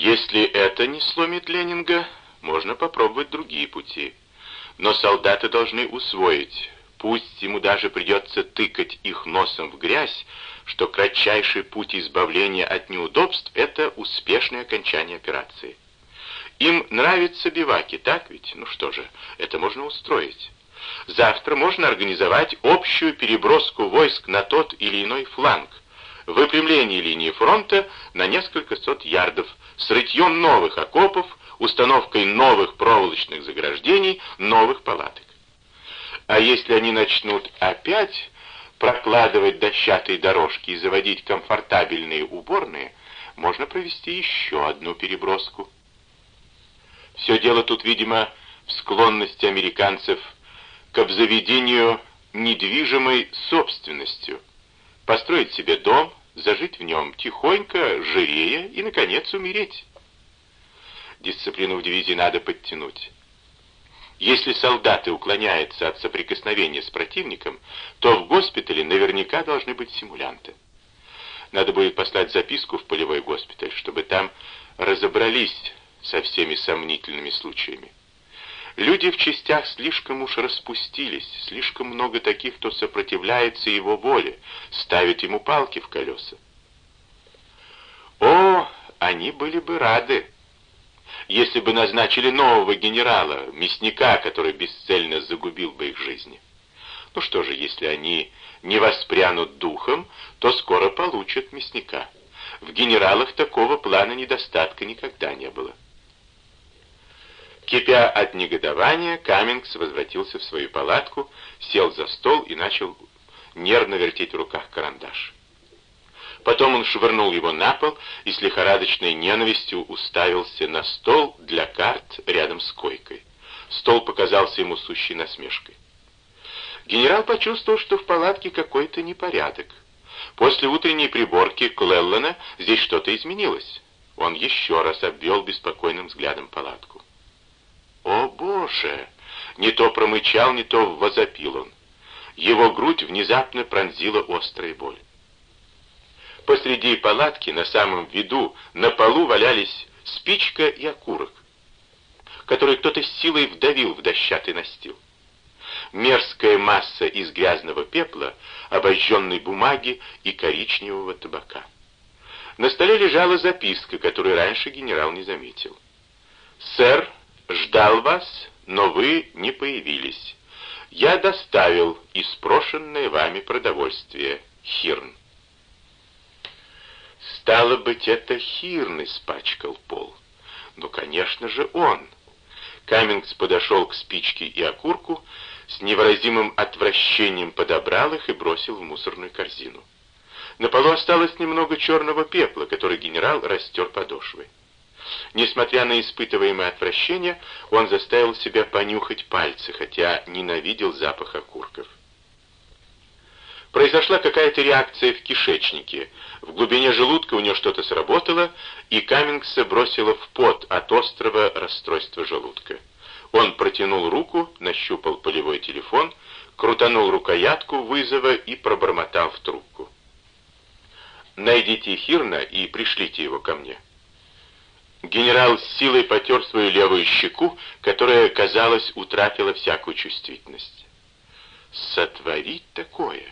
Если это не сломит Ленинга, можно попробовать другие пути. Но солдаты должны усвоить, пусть ему даже придется тыкать их носом в грязь, что кратчайший путь избавления от неудобств — это успешное окончание операции. Им нравятся биваки, так ведь? Ну что же, это можно устроить. Завтра можно организовать общую переброску войск на тот или иной фланг, выпрямление линии фронта на несколько сот ярдов, с новых окопов, установкой новых проволочных заграждений, новых палаток. А если они начнут опять прокладывать дощатые дорожки и заводить комфортабельные уборные, можно провести еще одну переброску. Все дело тут, видимо, в склонности американцев к обзаведению недвижимой собственностью, построить себе дом, зажить в нем тихонько, жирея и, наконец, умереть. Дисциплину в дивизии надо подтянуть. Если солдаты уклоняются от соприкосновения с противником, то в госпитале наверняка должны быть симулянты. Надо будет послать записку в полевой госпиталь, чтобы там разобрались со всеми сомнительными случаями. Люди в частях слишком уж распустились, слишком много таких, кто сопротивляется его воле, ставит ему палки в колеса. О, они были бы рады, если бы назначили нового генерала, мясника, который бесцельно загубил бы их жизни. Ну что же, если они не воспрянут духом, то скоро получат мясника. В генералах такого плана недостатка никогда не было. Кипя от негодования, Каммингс возвратился в свою палатку, сел за стол и начал нервно вертеть в руках карандаш. Потом он швырнул его на пол и с лихорадочной ненавистью уставился на стол для карт рядом с койкой. Стол показался ему сущей насмешкой. Генерал почувствовал, что в палатке какой-то непорядок. После утренней приборки Клеллана здесь что-то изменилось. Он еще раз обвел беспокойным взглядом палатку. «О, Боже!» Не то промычал, не то возопил он. Его грудь внезапно пронзила острая боль. Посреди палатки, на самом виду, на полу валялись спичка и окурок, который кто-то с силой вдавил в дощатый настил. Мерзкая масса из грязного пепла, обожженной бумаги и коричневого табака. На столе лежала записка, которую раньше генерал не заметил. «Сэр, ждал вас, но вы не появились. Я доставил испрошенное вами продовольствие, Хирн». Стало быть, это Хирн испачкал пол. Ну, конечно же, он. Каммингс подошел к спичке и окурку, с невыразимым отвращением подобрал их и бросил в мусорную корзину. На полу осталось немного черного пепла, который генерал растер подошвой. Несмотря на испытываемое отвращение, он заставил себя понюхать пальцы, хотя ненавидел запах окурков. Произошла какая-то реакция в кишечнике. В глубине желудка у него что-то сработало, и Каммингса бросило в пот от острого расстройства желудка. Он протянул руку, нащупал полевой телефон, крутанул рукоятку вызова и пробормотал в трубку. «Найдите Хирна и пришлите его ко мне». Генерал с силой потер свою левую щеку, которая, казалось, утратила всякую чувствительность. «Сотворить такое!»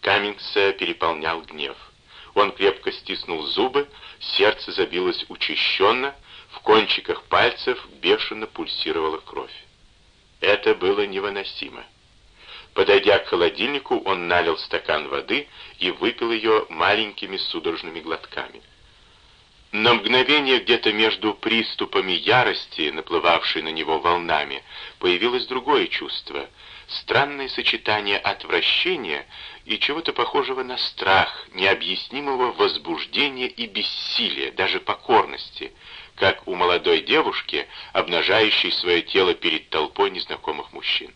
Каммингса переполнял гнев. Он крепко стиснул зубы, сердце забилось учащенно, в кончиках пальцев бешено пульсировала кровь. Это было невыносимо. Подойдя к холодильнику, он налил стакан воды и выпил ее маленькими судорожными глотками. На мгновение где-то между приступами ярости, наплывавшей на него волнами, появилось другое чувство — странное сочетание отвращения и чего-то похожего на страх, необъяснимого возбуждения и бессилия, даже покорности, как у молодой девушки, обнажающей свое тело перед толпой незнакомых мужчин.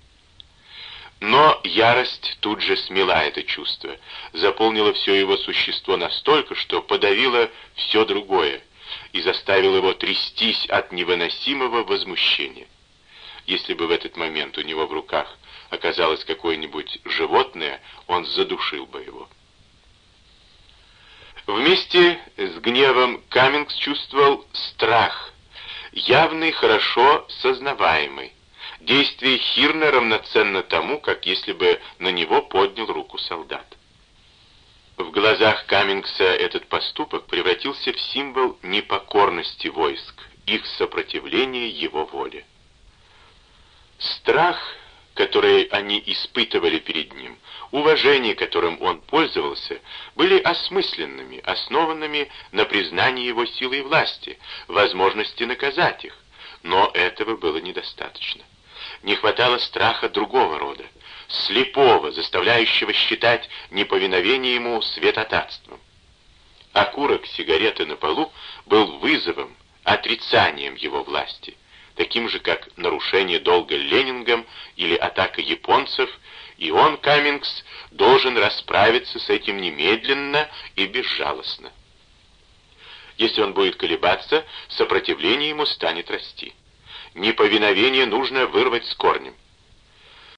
Но ярость тут же смела это чувство, заполнила все его существо настолько, что подавила все другое и заставила его трястись от невыносимого возмущения. Если бы в этот момент у него в руках оказалось какое-нибудь животное, он задушил бы его. Вместе с гневом Каммингс чувствовал страх, явный, хорошо сознаваемый. Действие Хирна равноценно тому, как если бы на него поднял руку солдат. В глазах Каммингса этот поступок превратился в символ непокорности войск, их сопротивления его воле. Страх, который они испытывали перед ним, уважение, которым он пользовался, были осмысленными, основанными на признании его силы и власти, возможности наказать их, но этого было недостаточно. Не хватало страха другого рода, слепого, заставляющего считать неповиновение ему святотатством. Окурок сигареты на полу был вызовом, отрицанием его власти, таким же, как нарушение долга Ленингом или атака японцев, и он, Каммингс, должен расправиться с этим немедленно и безжалостно. Если он будет колебаться, сопротивление ему станет расти. Неповиновение нужно вырвать с корнем.